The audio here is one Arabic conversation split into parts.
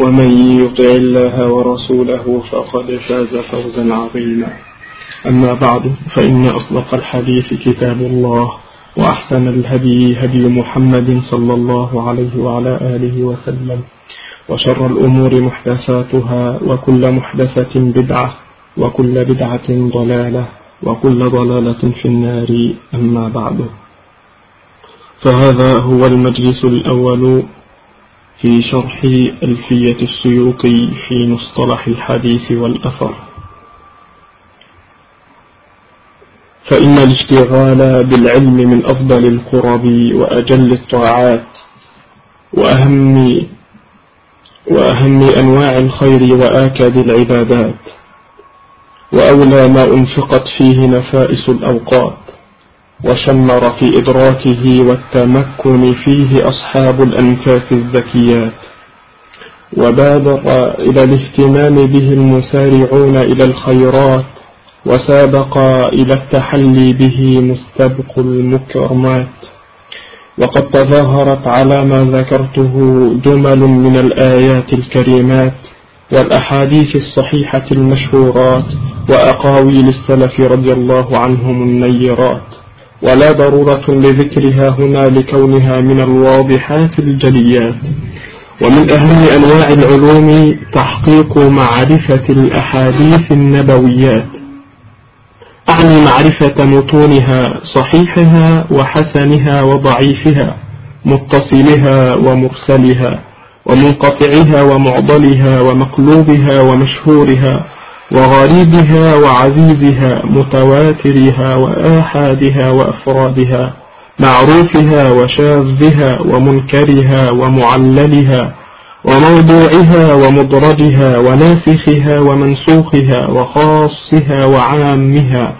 ومن يطع الله ورسوله فقد فاز فوزا عظيما. أما بعد فإن أصدق الحديث كتاب الله وأحسن الهدي هدي محمد صلى الله عليه وعلى آله وسلم وشر الأمور محدثاتها وكل محدثة بدعة وكل بدعة ضلالة وكل ضلالة في النار أما بعد. فهذا هو المجلس الأول في شرح ألفية السيوطي في مصطلح الحديث والأثر. فإن الاشتغال بالعلم من أفضل القرب وأجل الطاعات وأهم وأهم أنواع الخير وآكد العبادات وأولى ما أنفقت فيه نفائس الأوقات. وشمر في إدراكه والتمكن فيه أصحاب الأنفاس الذكيات وبادر إلى الاهتمام به المسارعون إلى الخيرات وسابق إلى التحلي به مستبق المكرمات. وقد تظاهرت على ما ذكرته جمل من الآيات الكريمات والأحاديث الصحيحة المشهورات وأقاويل السلف رضي الله عنهم النيرات. ولا ضرورة لذكرها هنا لكونها من الواضحات الجليات. ومن أهم أنواع العلوم تحقيق معرفة الأحاديث النبويات. أعني معرفة متونها صحيحها وحسنها وضعيفها متصلها ومرسلها ومنقطعها ومعضلها ومقلوبها ومشهورها. وغريبها وعزيزها متواترها وآحادها وأفرادها معروفها وشاذها ومنكرها ومعللها وموضوعها ومضرجها وناسخها ومنسوخها وخاصها وعامها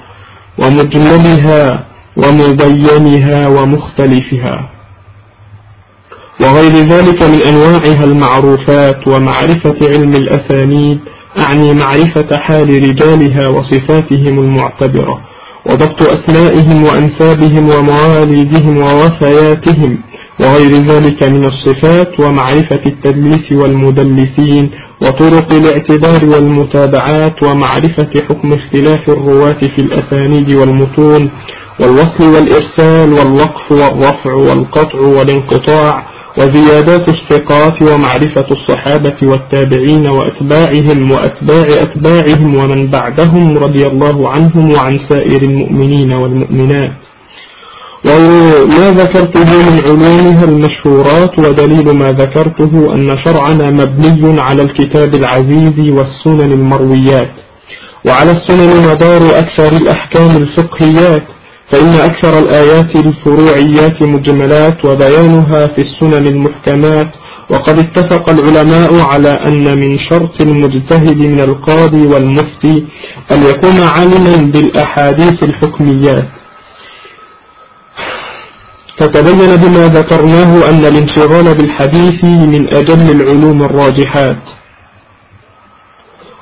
ومجملها ومبينها ومختلفها. وغير ذلك من أنواعها المعروفات ومعرفة علم الأسانيد أعني معرفة حال رجالها وصفاتهم المعتبرة وضبط أسمائهم وأنسابهم ومواليدهم ووفياتهم وغير ذلك من الصفات ومعرفة التدليس والمدلسين وطرق الاعتبار والمتابعات ومعرفة حكم اختلاف الرواة في الأسانيد والمتون والوصل والإرسال والوقف والرفع والقطع والانقطاع وزيادات الثقات ومعرفة الصحابة والتابعين وأتباعهم وأتباع أتباعهم ومن بعدهم رضي الله عنهم وعن سائر المؤمنين والمؤمنات. وما ذكرته من علومها المشهورات ودليل ما ذكرته أن شرعنا مبني على الكتاب العزيز والسنن المرويات. وعلى السنن مدار أكثر الأحكام الفقهيات فإن أكثر الآيات الفروعيات مجملات وبيانها في السنن المحكمات وقد اتفق العلماء على أن من شرط المجتهد من القاضي والمفتي أن يكون عالما بالأحاديث الحكميات. فتبين بما ذكرناه أن الانشغال بالحديث من أجل العلوم الراجحات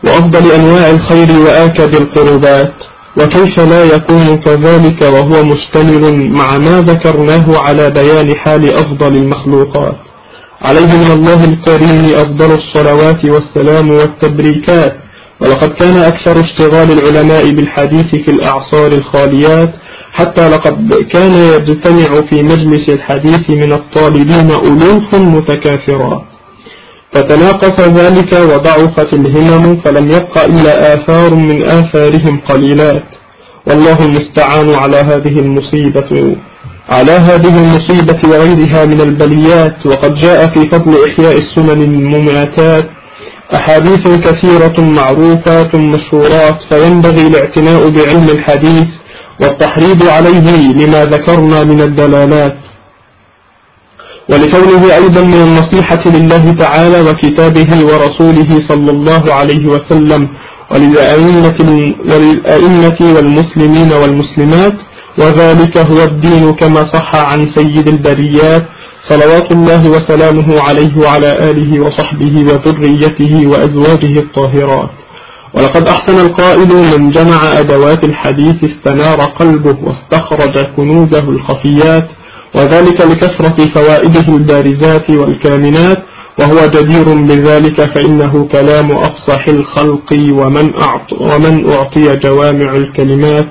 وأفضل أنواع الخير وآكد القربات. وكيف لا يكون كذلك وهو مشتمل مع ما ذكرناه على بيان حال أفضل المخلوقات. عليه من الله الكريم أفضل الصلوات والسلام والتبريكات. ولقد كان أكثر اشتغال العلماء بالحديث في الأعصار الخاليات حتى لقد كان يجتمع في مجلس الحديث من الطالبين ألوف متكاثرات فتناقص ذلك وضعفت الهمم فلم يبق إلا آثار من آثارهم قليلات. والله المستعان على هذه المصيبة على هذه المصيبة وغيرها من البليات. وقد جاء في فضل إحياء السنن المماتات أحاديث كثيرة معروفات مشهورات فينبغي الاعتناء بعلم الحديث والتحريض عليه لما ذكرنا من الدلالات. ولكونه أيضا من النصيحة لله تعالى وكتابه ورسوله صلى الله عليه وسلم وللأئمة, والمسلمين والمسلمات وذلك هو الدين كما صح عن سيد البريات صلوات الله وسلامه عليه وعلى آله وصحبه وذريته وأزواجه الطاهرات. ولقد أحسن القائل من جمع أدوات الحديث استنار قلبه واستخرج كنوزه الخفيات وذلك لكثرة فوائده البارزات والكامنات وهو جدير بذلك فإنه كلام أفصح الخلق ومن, أعط ومن أعطي جوامع الكلمات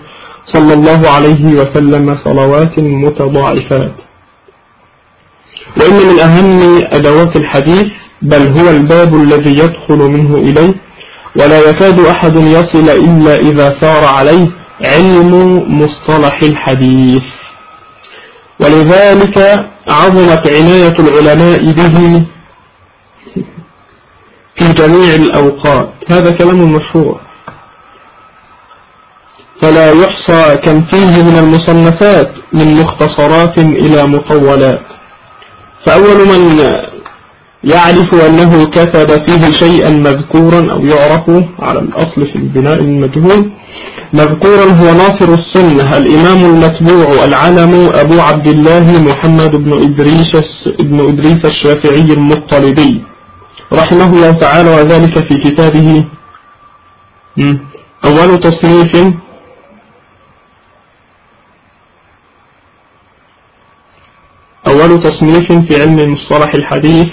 صلى الله عليه وسلم صلوات متضاعفات. وإن من أهم أدوات الحديث بل هو الباب الذي يدخل منه إليه ولا يكاد أحد يصل إلا إذا سار عليه علم مصطلح الحديث. ولذلك عظمت عناية العلماء به في جميع الأوقات. هذا كلام مشهور. فلا يحصى كم فيه من المصنفات من مختصرات إلى مطولات فأول من يعرف أنه كتب فيه شيئا مذكورا أو يعرف على الأصل في البناء المجهول. مذكورا هو ناصر السنة الإمام المتبوع العلم أبو عبد الله محمد بن إدريس, بن إدريس الشافعي المطلبي رحمه الله تعالى وذلك في كتابه. أول تصنيف. أول تصنيف في علم مصطلح الحديث.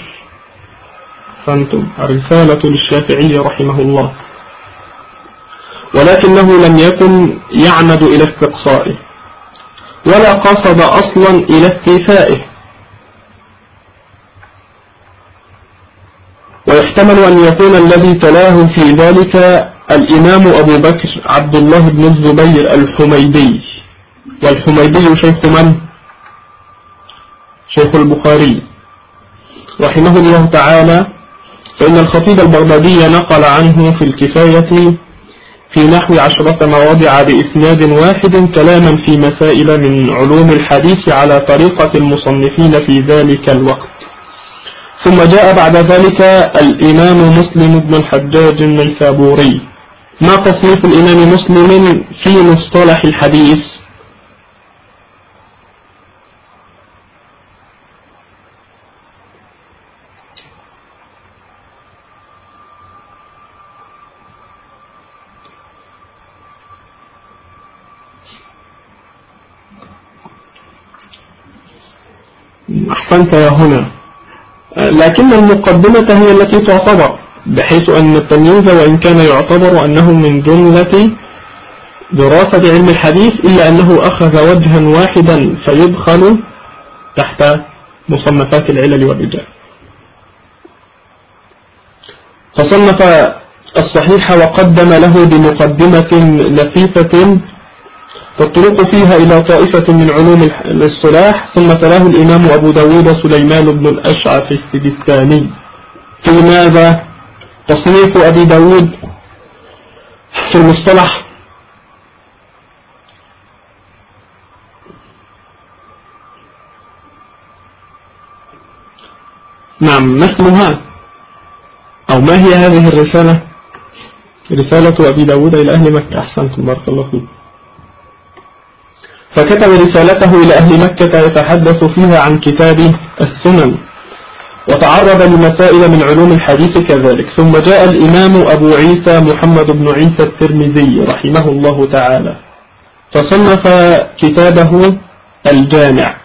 فانتم الرسالة للشافعي رحمه الله. ولكنه لم يكن يعمد إلى استقصائه ولا قصد أصلا إلى استيفائه. ويحتمل أن يكون الذي تلاه في ذلك الإمام أبو بكر عبد الله بن الزبير الحميدي. والحميدي شيخ من؟ شيخ البخاري. رحمه الله تعالى فإن الخطيب البغدادي نقل عنه في الكفاية في نحو عشرة مواضع بإسناد واحد كلاما في مسائل من علوم الحديث على طريقة المصنفين في ذلك الوقت. ثم جاء بعد ذلك الإمام مسلم بن الحجاج النيسابوري. ما تصنيف الإمام مسلم في مصطلح الحديث؟ أحسنت يا هنا. لكن المقدمة هي التي تعتبر بحيث أن التمييز وإن كان يعتبر أنه من جملة دراسة علم الحديث إلا أنه أخذ وجها واحدا فيدخل تحت مصنفات العلل والرجال. فصنف الصحيح وقدم له بمقدمة لفيفة تطرق فيها إلى طائفة من علوم الاصطلاح ثم تلاه الإمام أبو داود سليمان بن الأشعث السجستاني. في ماذا؟ تصنيف أبي داود في المصطلح. نعم ما اسمها أو ما هي هذه الرسالة؟ رسالة أبي داود إلى أهل مكة. أحسنتم بارك الله فيكم فكتب رسالته إلى أهل مكة يتحدث فيها عن كتاب السنن وتعرض لمسائل من علوم الحديث كذلك. ثم جاء الإمام أبو عيسى محمد بن عيسى الترمذي رحمه الله تعالى. فصنف كتابه الجامع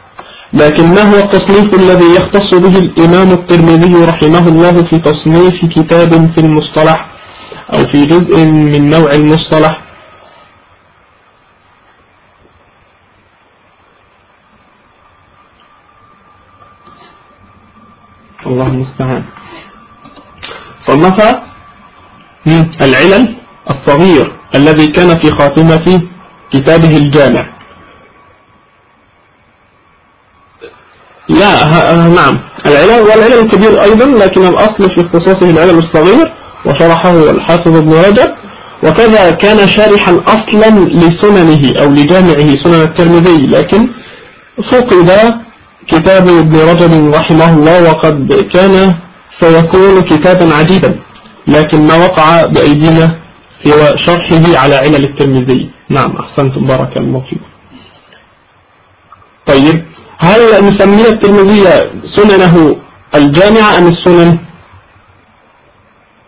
لكن ما هو التصنيف الذي يختص به الإمام الترمذي رحمه الله في تصنيف كتاب في المصطلح أو في جزء من نوع المصطلح. الله المستعان. صنف العلل الصغير الذي كان في خاتمة كتابه الجامع. لا نعم. العلل والعلل الكبير أيضا لكن الأصل في اختصاصه العلل الصغير وشرحه الحافظ ابن رجب. وكذا كان شارحا أصلا لسننه أو لجامعه سنن الترمذي لكن فقد كتاب ابن رجب رحمه الله وقد كان سيكون كتابا عجيبا لكن ما وقع بأيدينا سوى شرحه على علل الترمذي. نعم أحسنتم بارك الله فيكم. طيب هل نسمي الترمذي سننه الجامعة أم السنن؟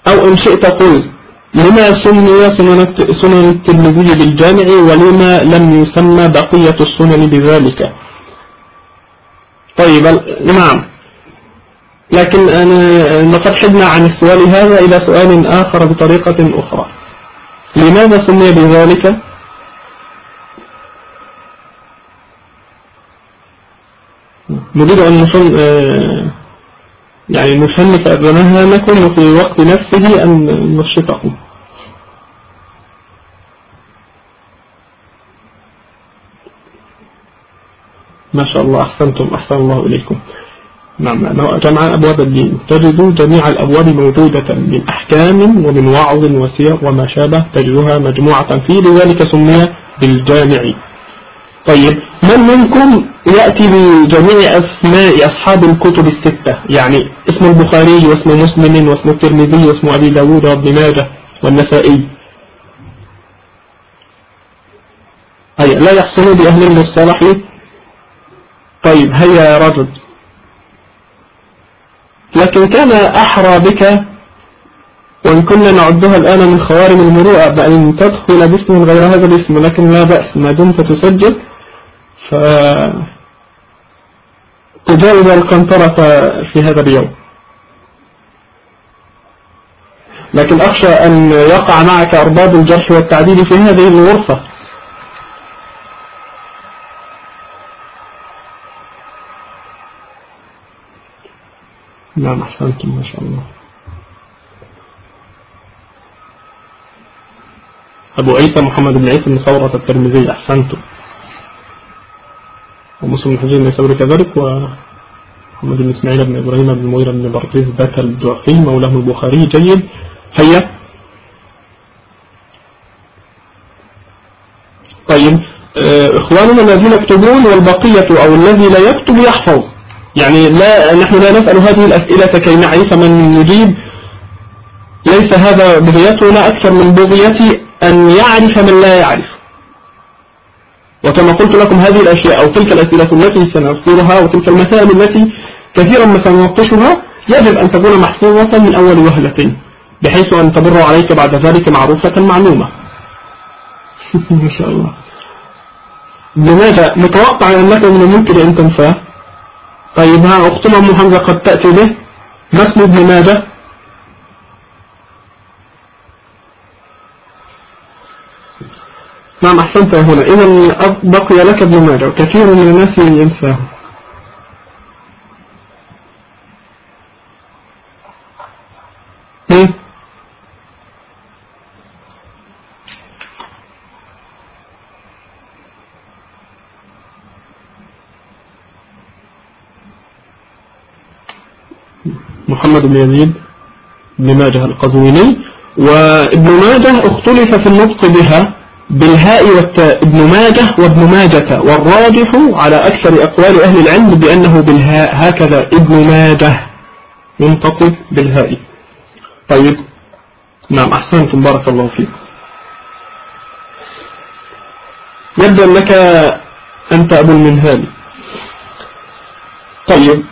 أو إن شئت قل لما سمي سنن الترمذي بالجامع ولما لم يسمى بقية السنن بذلك؟ طيب نعم. لكن أنا لقد حدنا عن السؤال هذا إلى سؤال آخر بطريقة أخرى. لماذا سمي بذلك؟ نريد أن آه، يعني نصنف أبنها نكون في وقت نفسه أن نشطه. ما شاء الله أحسنتم أحسن الله إليكم. نعم جمع أبواب الدين. تجد جميع الأبواب موجودة من أحكام ومن وعظ وسير وما شابه. تجدها مجموعة فيه لذلك سمي بالجامع. طيب من منكم يأتي بجميع أسماء أصحاب الكتب الستة؟ يعني اسم البخاري واسم مسلم واسم الترمذي واسم أبي داود وابن ماجه والنسائي. هيا لا يحصل بأهل المصطلح طيب هيا يا رجل. لكن كان أحرى بك وإن كنا نعدها الآن من خوارم المروءة بأن تدخل باسم غير هذا الاسم لكن لا بأس ما دمت تسجل. ف تجاوز القنطرة في هذا اليوم. لكن أخشى أن يقع معك أرباب الجرح والتعديل في هذه الغرفة. نعم أحسنتم ما شاء الله. أبو عيسى محمد بن عيسى بن ثورة الترمذي أحسنتم. ومسلم الحجاج بن يسابر كذلك ومحمد بن إسماعيل بن إبراهيم بن مغيرة بن برقيس ذات الجعفي مولاه البخاري. جيد. هيا. طيب آه، إخواننا الذين يكتبون والبقية أو الذي لا يكتب يحفظ. يعني لا نحن لا نسأل هذه الأسئلة كي نعرف من نجيب ليس هذا بغيتنا أكثر من بغية أن يعرف من لا يعرف. وكما قلت لكم هذه الأشياء أو تلك الأسئلة التي سنذكرها وتلك المسائل التي كثيرا ما سنناقشها يجب أن تكون محفوظة من أول وهلة بحيث أن تمر عليك بعد ذلك معروفة معلومة. ما شاء الله. لماذا؟ متوقع أنك من الممكن أن تنساه. طيب ها أختنا أم حمزة قد تأتي به اسم ابن ماجه. نعم أحسنت هنا. إذا بقي لك ابن ماجه. كثير من الناس ينساه. محمد بن يزيد بن ماجه القزويني وابن ماجه اختلف في النطق بها بالهاء والتاء ابن ماجه وابن ماجة والراجح على أكثر أقوال أهل العلم بأنه بالهاء هكذا ابن ماجه ينطق بالهاء. طيب نعم أحسنتم بارك الله فيك. يبدو أنك أنت أبو المنهال. طيب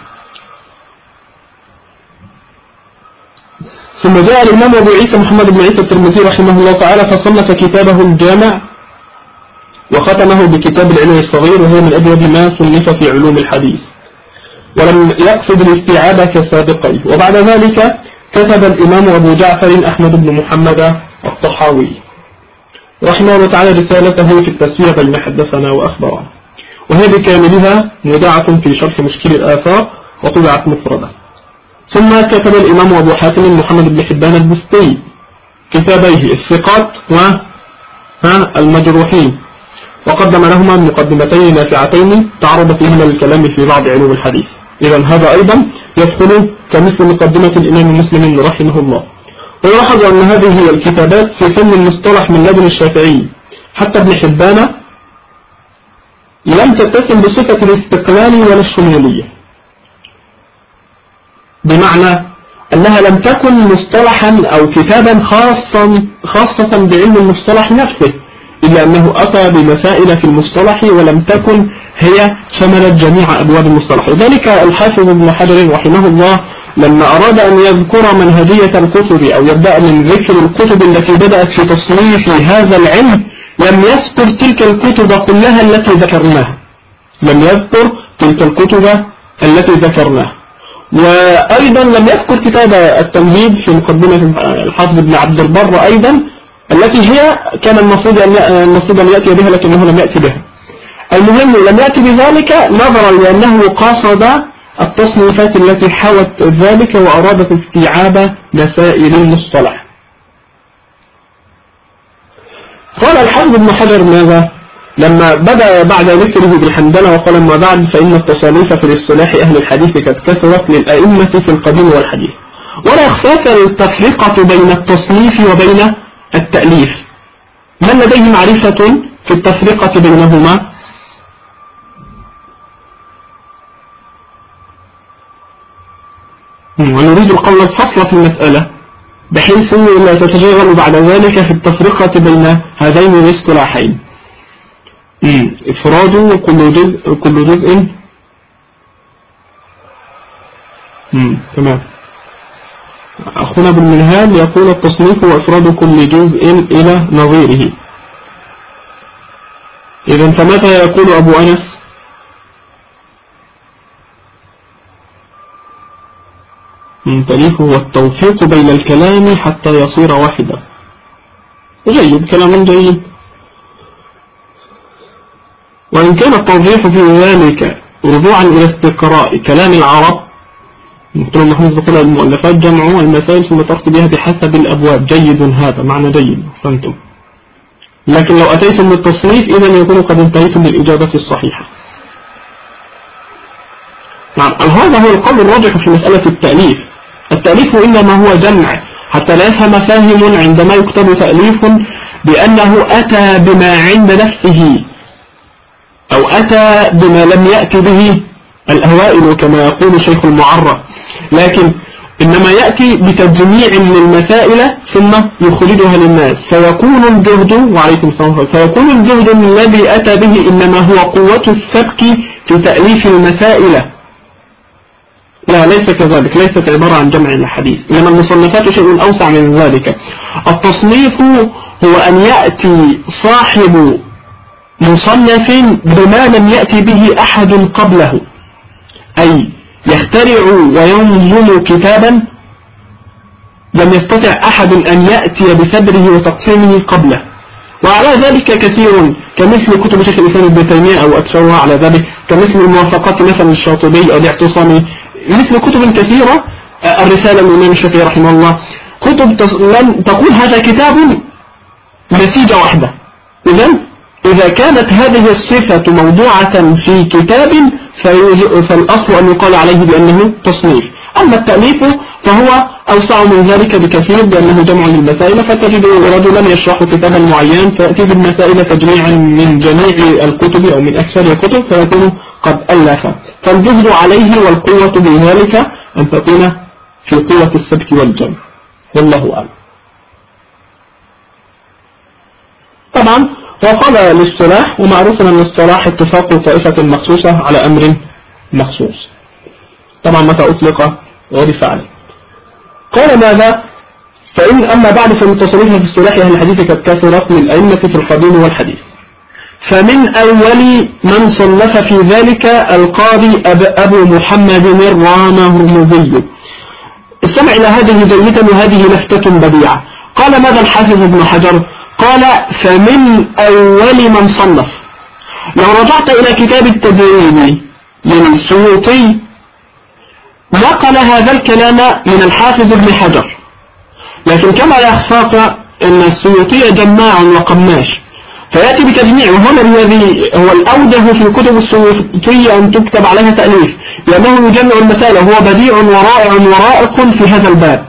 ثم جاء الإمام أبو عيسى محمد بن عيسى الترمذي رحمه الله تعالى فصنف كتابه الجامع وختمه بكتاب العلم الصغير وهو من أبيض ما صنف في علوم الحديث. ولم يقصد الاستيعاب كسابقيه وبعد ذلك كتب الإمام أبو جعفر أحمد بن محمد الطحاوي رحمه الله تعالى رسالته في التسوية بين حدثنا وأخبرنا وهي بكاملها مودعة في شرح مشكل الآثار وطبعت مفردة. ثم كتب الإمام أبو حاتم محمد بن حبان البستي كتابيه الثقات و المجروحين وقدم لهما مقدمتين نافعتين تعرض فيهما للكلام في بعض علوم الحديث. إذا هذا أيضا يدخل كمثل مقدمة الإمام مسلم رحمه الله. ويلاحظ أن هذه الكتابات في فن المصطلح من لدن الشافعي. حتى ابن حبان لم تتسم بصفة الاستقلال ولا الشمولية. بمعنى أنها لم تكن مصطلحا أو كتابا خاصا خاصة بعلم المصطلح نفسه إلا أنه أتى بمسائل في المصطلح ولم تكن هي شملت جميع أبواب المصطلح. لذلك الحافظ ابن حجر رحمه الله لما أراد أن يذكر منهجية الكتب أو يبدأ من ذكر الكتب التي بدأت في تصنيف هذا العلم لم يذكر تلك الكتب كلها التي ذكرناها. لم يذكر تلك الكتب التي ذكرناها. وأيضا لم يذكر كتاب التمهيد في مقدمة الحافظ ابن عبد البر أيضا التي هي كان المفروض المفروض أن يأتي بها لكنه لم يأتي بها. المهم لم يأتي بذلك نظرا لأنه قصد التصنيفات التي حوت ذلك وأرادت استيعاب مسائل المصطلح. قال الحافظ ابن حجر ماذا؟ لما بدأ بعد ذكره بالحمدلة وقال ما بعد فإن التصانيف في الاصطلاح أهل الحديث قد كثرت للأئمة في القديم والحديث. ولا يخفاك التفرقة بين التصنيف وبين التأليف. من لديه معرفة في التفرقة بينهما؟ ونريد القول الفصل في المسألة بحيث لا تتجاهل بعد ذلك في التفرقة بين هذين الاصطلاحين. إفراد كل جزء كل جزء تمام. أخونا بالمنهال يقول التصنيف وإفراد كل جزء إلى نظيره. إذا فمتى يقول أبو أنس؟ تأليف هو التوفيق بين الكلام حتى يصير واحدا. جيد كلام جيد. وإن كان التوضيح في ذلك رجوعا إلى استقراء كلام العرب دكتور محمد يقول المؤلفات جمع المسائل ثم تأخذ بها بحسب الأبواب. جيد هذا معنى جيد فهمتم لكن لو أتيتم بالتصنيف إذا يكون قد انتهيتم بالإجابة الصحيحة. نعم هذا هو القول الراجح في مسألة التأليف؟ التأليف إنما هو جمع حتى لا يفهم فاهم عندما يكتب تأليف بأنه أتى بما عند نفسه. أو أتى بما لم يأتي به الأوائل كما يقول شيخ المعرة لكن إنما يأتي بتجميع للمسائل ثم يخرجها للناس. فيكون الجهد وعليكم السلام فيكون الجهد الذي أتى به إنما هو قوة السبك في تأليف المسائل. لا ليس كذلك ليست عبارة عن جمع الحديث لأن المصنفات شيء أوسع من ذلك. التصنيف هو أن يأتي صاحب مصنف بما لم يأتي به أحد قبله. أي يخترع وينظم كتابا لم يستطع أحد أن يأتي بسدره وتقسيمه قبله. وعلى ذلك كثير كمثل كتب شيخ الإسلام ابن تيمية أو أكثرها على ذلك كمثل الموافقات مثلا الشاطبي أو الاعتصامي مثل كتب كثيرة الرسالة الإمام الشافعي رحمه الله. كتب تقول هذا كتاب نسيجة واحدة إذا إذا كانت هذه الصفة موضوعة في كتاب فالأصل أن يقال عليه بأنه تصنيف. أما التأليف فهو أوسع من ذلك بكثير بأنه جمع للمسائل فتجد رجلا يشرح كتابا معين فيأتي بالمسائل تجميعا من جميع الكتب أو من أكثر الكتب فيكون قد ألف. فالجهد عليه والقوة بذلك أن تكون في قوة السبك والجمع. والله أعلم. طبعا وقال الاصطلاح ومعروف أن الاصطلاح اتفاق طائفة مخصوصة على أمر مخصوص. طبعا متى أطلق عرف عليه. قال ماذا؟ فإن أما بعد فالمتصرفين في اصطلاح أهل الحديث قد كثرت من الأئمة في القديم والحديث. فمن أول من صنف في ذلك القاضي أب أبو محمد الرامهرمذي استمع إلى هذه جيدا وهذه لفتة بديعة. قال ماذا الحافظ ابن حجر؟ قال فمن أول من صنف. لو رجعت إلى كتاب التدريب للسيوطي نقل هذا الكلام من الحافظ ابن حجر. لكن كما يخفاك أن السيوطي جماع وقماش. فيأتي بتجميع. وهنا الذي هو الأوجه في كتب السيوطي أن تكتب عليها تأليف. لأنه يجمع المسائل. وهو بديع ورائع ورائق في هذا الباب.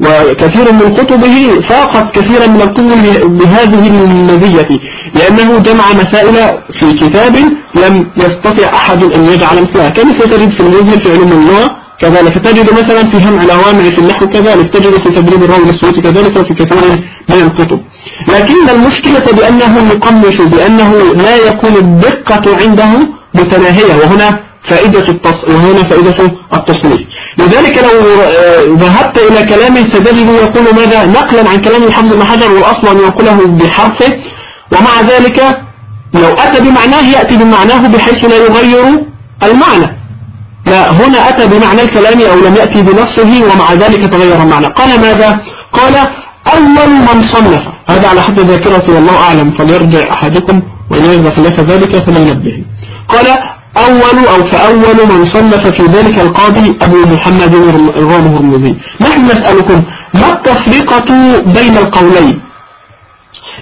وكثير من كتبه فاقت كثيرا من الكتب بهذه المزية لأنه جمع مسائل في كتاب لم يستطع أحد أن يجعل مثلها. كمثل تجد في المزهر في علوم اللغة؟ كذلك تجد مثلا في جمع الأوامر في النحو كذلك تجد في تدريب الراوي السويتي كذلك وفي كثير من الكتب. لكن المشكلة بأنه يقمش بأنه لا يكون الدقة عنده متناهية وهنا فائدة التص... وهنا فائدة التصنيف. لذلك لو ذهبت إلى كلامه ستجد يقول ماذا؟ نقلا عن كلام الحمد بن حجر والأصل أن يقوله بحرفه ومع ذلك لو أتى بمعناه يأتي بمعناه بحيث لا يغير المعنى. لا هنا أتى بمعنى الكلام أو لم يأتي بنصه ومع ذلك تغير المعنى. قال ماذا؟ قال أول من صنف. هذا على حد ذاكرتي والله أعلم فليرجع أحدكم وإن يجب خلاف ذلك فلينبه. قال أول أو فأول من صنف في ذلك القاضي أبو محمد الرام هرمزي نحن نسألكم ما التفرقة بين القولين؟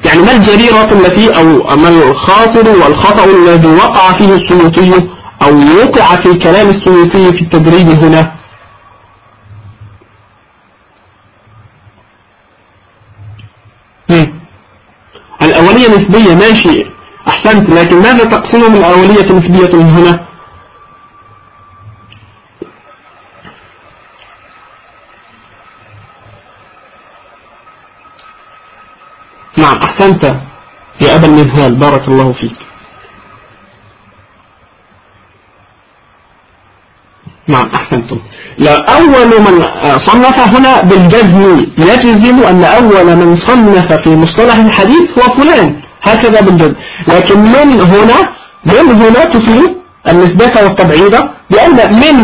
يعني ما الجريرة التي أو ما الخاطر والخطأ الذي وقع فيه السيوطي أو وقع في كلام السيوطي في التدريب هنا؟ الأولية نسبية ماشي. أحسنت لكن ماذا تقصده من الأولية من هنا؟ نعم أحسنت يا أبا المنهال بارك الله فيك. نعم أحسنتم. لا أول من صنف هنا بالجزم يجزم أن أول من صنف في مصطلح الحديث هو فلان. هكذا بالجزم لكن من هنا من هنا تفيد النسبة والتبعيد لأن من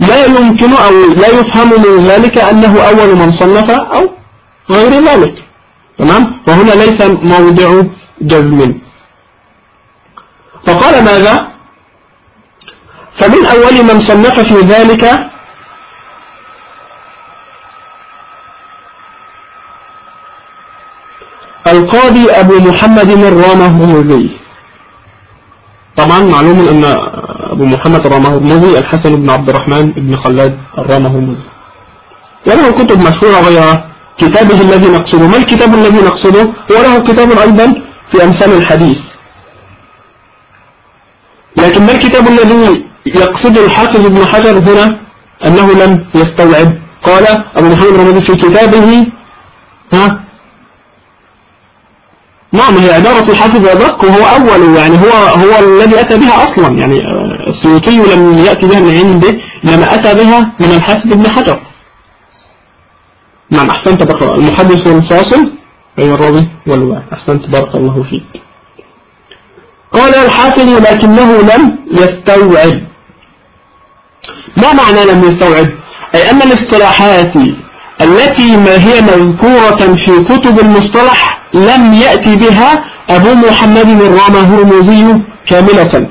لا يمكن أو لا يفهم من ذلك أنه أول من صنف أو غير ذلك. تمام؟ فهنا ليس موضع جزم. فقال ماذا؟ فمن أول من صنف في ذلك القاضي أبو محمد الرامهرمزي طبعا معلوم أن أبو محمد الرامهرمزي الحسن بن عبد الرحمن بن خلاد الرامهرمزي وله كتب مشهورة غير كتابه الذي نقصده. ما الكتاب الذي نقصده؟ وله كتاب أيضا في أمثال الحديث. لكن ما الكتاب الذي يقصد الحافظ ابن حجر هنا؟ أنه لم يستوعب. قال أبو محمد الرمضي في كتابه ها؟ نعم هي عبارة الحافظ أدق وهو أول يعني هو هو الذي أتى بها أصلا. يعني السيوطي لم يأتي بها من عنده لما أتى بها من الحافظ ابن حجر. نعم أحسنت بقى المحدث الفاصل بين الراوي والواعي. أحسنت بارك الله فيك. قال الحافظ لكنه لم يستوعب. ما معنى لم يستوعب؟ أي أن الاصطلاحات التي ما هي مذكورة في كتب المصطلح لم يأتي بها أبو محمد الرامة هرمزي كاملة.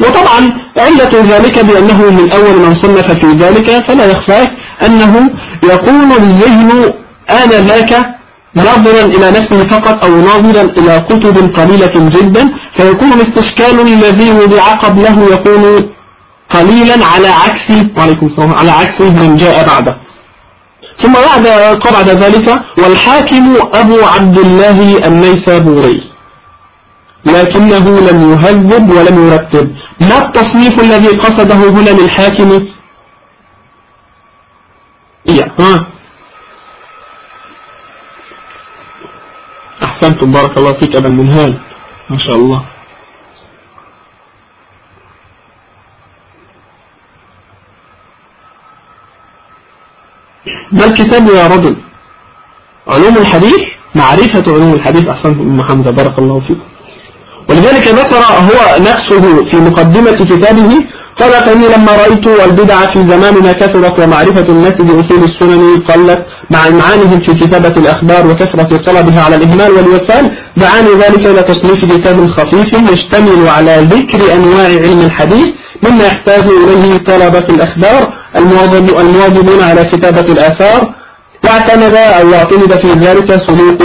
وطبعا علة ذلك بأنه من أول من صنف في ذلك فلا يخفى أنه يقول الذهن آن ذاك ناظرا إلى نفسه فقط أو ناظرا إلى كتب قليلة جدا فيكون الاستشكال الذي وضع قبله يكون قليلا على عكس على عكس من جاء بعده. ثم بعد بعد ذلك والحاكم أبو عبد الله النيسابوري لكنه لم يهذب ولم يرتب. ما التصنيف الذي قصده هنا للحاكم؟ إيه ها. أحسنتم بارك الله فيك أبا المنهال. ما شاء الله. ما الكتاب يا رجل. علوم الحديث معرفة علوم الحديث أحسن أم حمزة بارك الله فيكم ولذلك ذكر هو نفسه في مقدمة كتابه قال فإني لما رأيت البدع في زماننا كثرت ومعرفة الناس بأصول السنن قلت مع إمعانهم في كتابة الأخبار وكثرة طلبها على الإهمال والوفال دعاني ذلك إلى تصنيف كتاب خفيف يشتمل على ذكر أنواع علم الحديث مما يحتاج إليه طلبة الأخبار المواظبون على كتابة الآثار واعتمد أو يعتمد في ذلك سلوك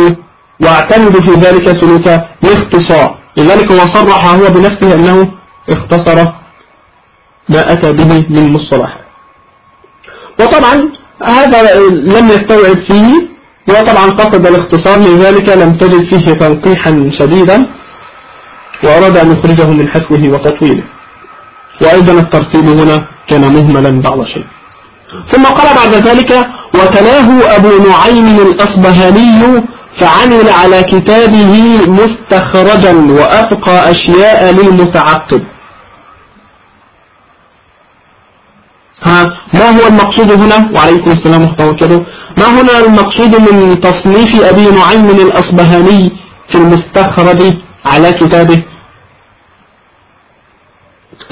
واعتمد في ذلك سلوك الاختصار. لذلك هو صرح هو بنفسه أنه اختصر ما أتى به من مصطلحات وطبعا هذا لم يستوعب فيه وطبعا قصد الاختصار لذلك لم تجد فيه تنقيحا شديدا وأراد أن يخرجه من حسوه وتطويله. وأيضا الترتيب هنا كان مهملا بعض شيء. ثم قال بعد ذلك وتلاه أبو نعيم الأصبهاني فعمل على كتابه مستخرجا وأبقى أشياء للمتعقب. ها ما هو المقصود هنا؟ وعليكم السلام ورحمة الله ما هنا المقصود من تصنيف أبي نعيم الأصبهاني في المستخرج على كتابه؟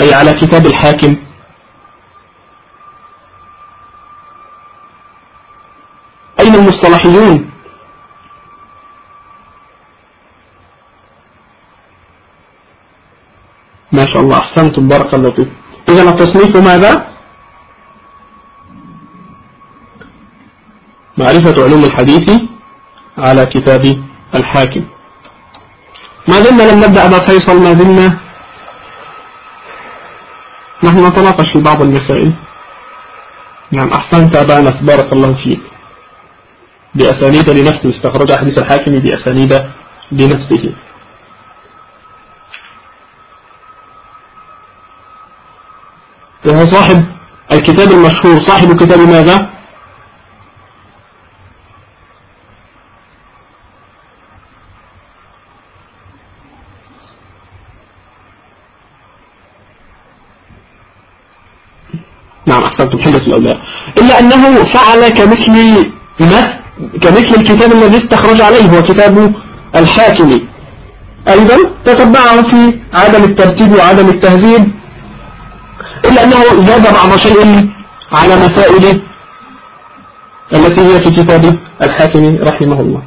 أي على كتاب الحاكم؟ أين المصطلحيون؟ ما شاء الله أحسنتم بارك الله فيكم. إذا التصنيف ماذا؟ معرفة علوم الحديث على كتاب الحاكم. ما زلنا لم نبدأ أبا فيصل ما زلنا نحن نتناقش في بعض المسائل. نعم أحسنت أبا أنس بارك الله فيك. بأسانيد لنفسه استخرج حديث الحاكم بأسانيد لنفسه. وهو صاحب الكتاب المشهور. صاحب كتاب ماذا؟ نعم أحسنتم حلة الأولاد إلا أنه فعل كمثل كمثل الكتاب الذي استخرج عليه هو كتاب الحاكم. أيضا تتبعه في عدم الترتيب وعدم التهذيب إلا أنه زاد بعض شيء على مسائل التي هي في كتاب الحاكم رحمه الله.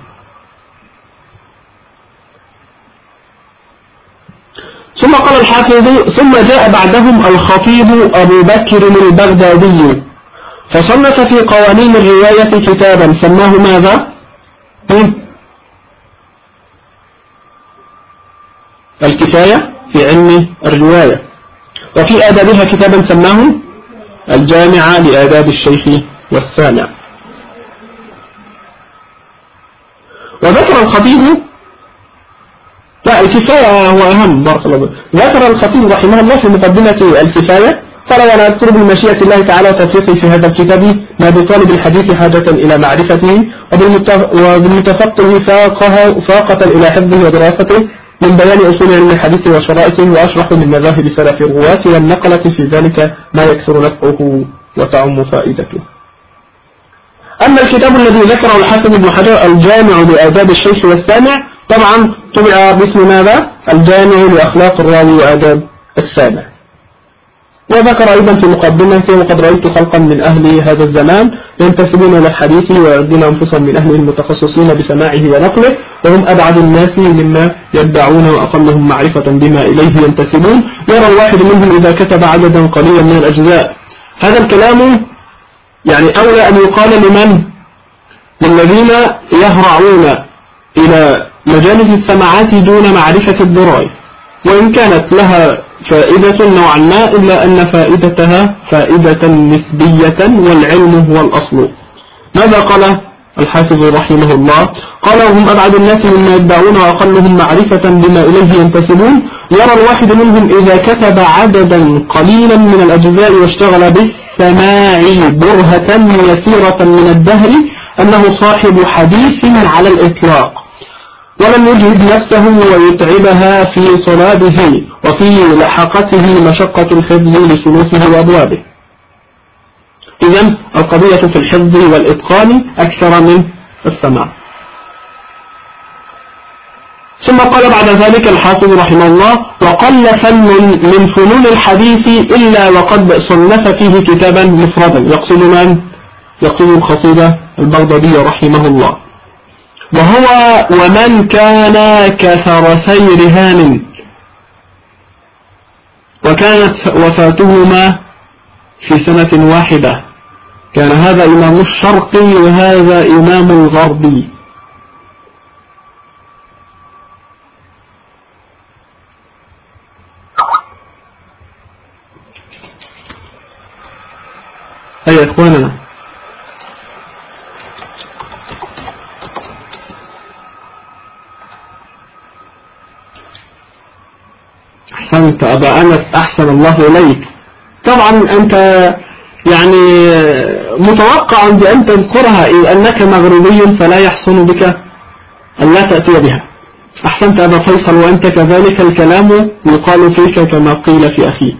ثم قال الحافظ ثم جاء بعدهم الخطيب أبو بكر البغدادي. فصنف في قوانين الرواية كتابا. سماه ماذا؟ الكفاية في علم الرواية. وفي آدابها كتابا سماه الجامع لآداب الشيخ والسامع. وذكر الخطيب لا الكفاية هو أهم بارك الله ذكر الخطيب رحمه الله في مقدمة الكفاية قال ولا أذكر بمشيئة الله تعالى توفيقي في هذا الكتاب ما بطالب الحديث حاجة إلى معرفته وبالمتفقه فاقه فاقة إلى حفظه ودراسته من بيان أصول علم الحديث وشرائطه وأشرح من مذاهب سلف الرواة والنقلة في ذلك ما يكثر نفعه وتعم فائدته. أما الكتاب الذي ذكره الحسن بن حجر الجامع لآداب الشيخ والسامع طبعا طبع باسم ماذا؟ الجامع لأخلاق الراوي وآداب السامع. وذكر أيضا في مقدمته وقد رأيت خلقا من أهل هذا الزمان ينتسبون إلى الحديث ويعدون أنفسهم من أهله المتخصصين بسماعه ونقله وهم أبعد الناس مما يدعون وأقلهم معرفة بما إليه ينتسبون. يرى الواحد منهم إذا كتب عددا قليلا من الأجزاء. هذا الكلام يعني أولى أن يقال لمن؟ للذين يهرعون إلى مجالس السماعات دون معرفة الدراية وإن كانت لها فائدة نوعا ما إلا أن فائدتها فائدة نسبية والعلم هو الأصل. ماذا قال الحافظ رحمه الله؟ قال وهم أبعد الناس مما يدعون وأقلهم معرفة بما إليه ينتسبون. يرى الواحد منهم إذا كتب عددا قليلا من الأجزاء واشتغل بالسماع برهة يسيرة من الدهر أنه صاحب حديث على الإطلاق. ولم يجهد نفسه ويتعبها في صلابه وفي لحقته مشقة الحفظ لسلوكه وأبوابه. إذا القضية في الحفظ والإتقان أكثر من السماع. ثم قال بعد ذلك الحافظ رحمه الله وقل فن من فنون الحديث إلا وقد صنف فيه كتابا مفردا. يقصد من؟ يقصد الخطيبة البغدادي رحمه الله. وهو ومن كان كثرسي رهان وكانت وفاتهما في سنة واحدة. كان هذا إمام الشرقي وهذا إمام الغربي أي إخواننا أحسنت أبا أنس أحسن الله إليك. طبعا أنت يعني متوقع بأن تذكرها أنك مغربي فلا يحسن بك أن لا تأتي بها. أحسنت أبا فيصل وأنت كذلك الكلام يقال فيك كما قيل في أخيك.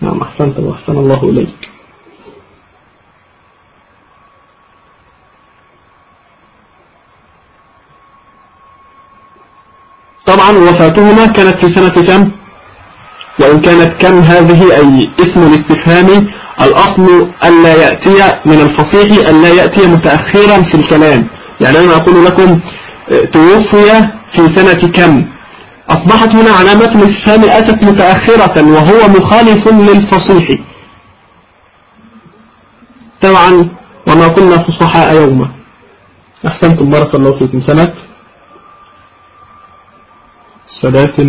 نعم أحسنت وأحسن الله إليك. طبعا وفاتهما كانت في سنة كم؟ وإن كانت كم هذه أي اسم الاستفهام الأصل ألا يأتي من الفصيح ألا يأتي متأخرا في الكلام. يعني أنا أقول لكم آه، توفي في سنة كم؟ أصبحت هنا علامة الاستفهام أتت متأخرة وهو مخالف للفصيح. طبعا وما كنا فصحاء يوما. أحسنتم بارك الله فيكم. سنة؟ ثلاث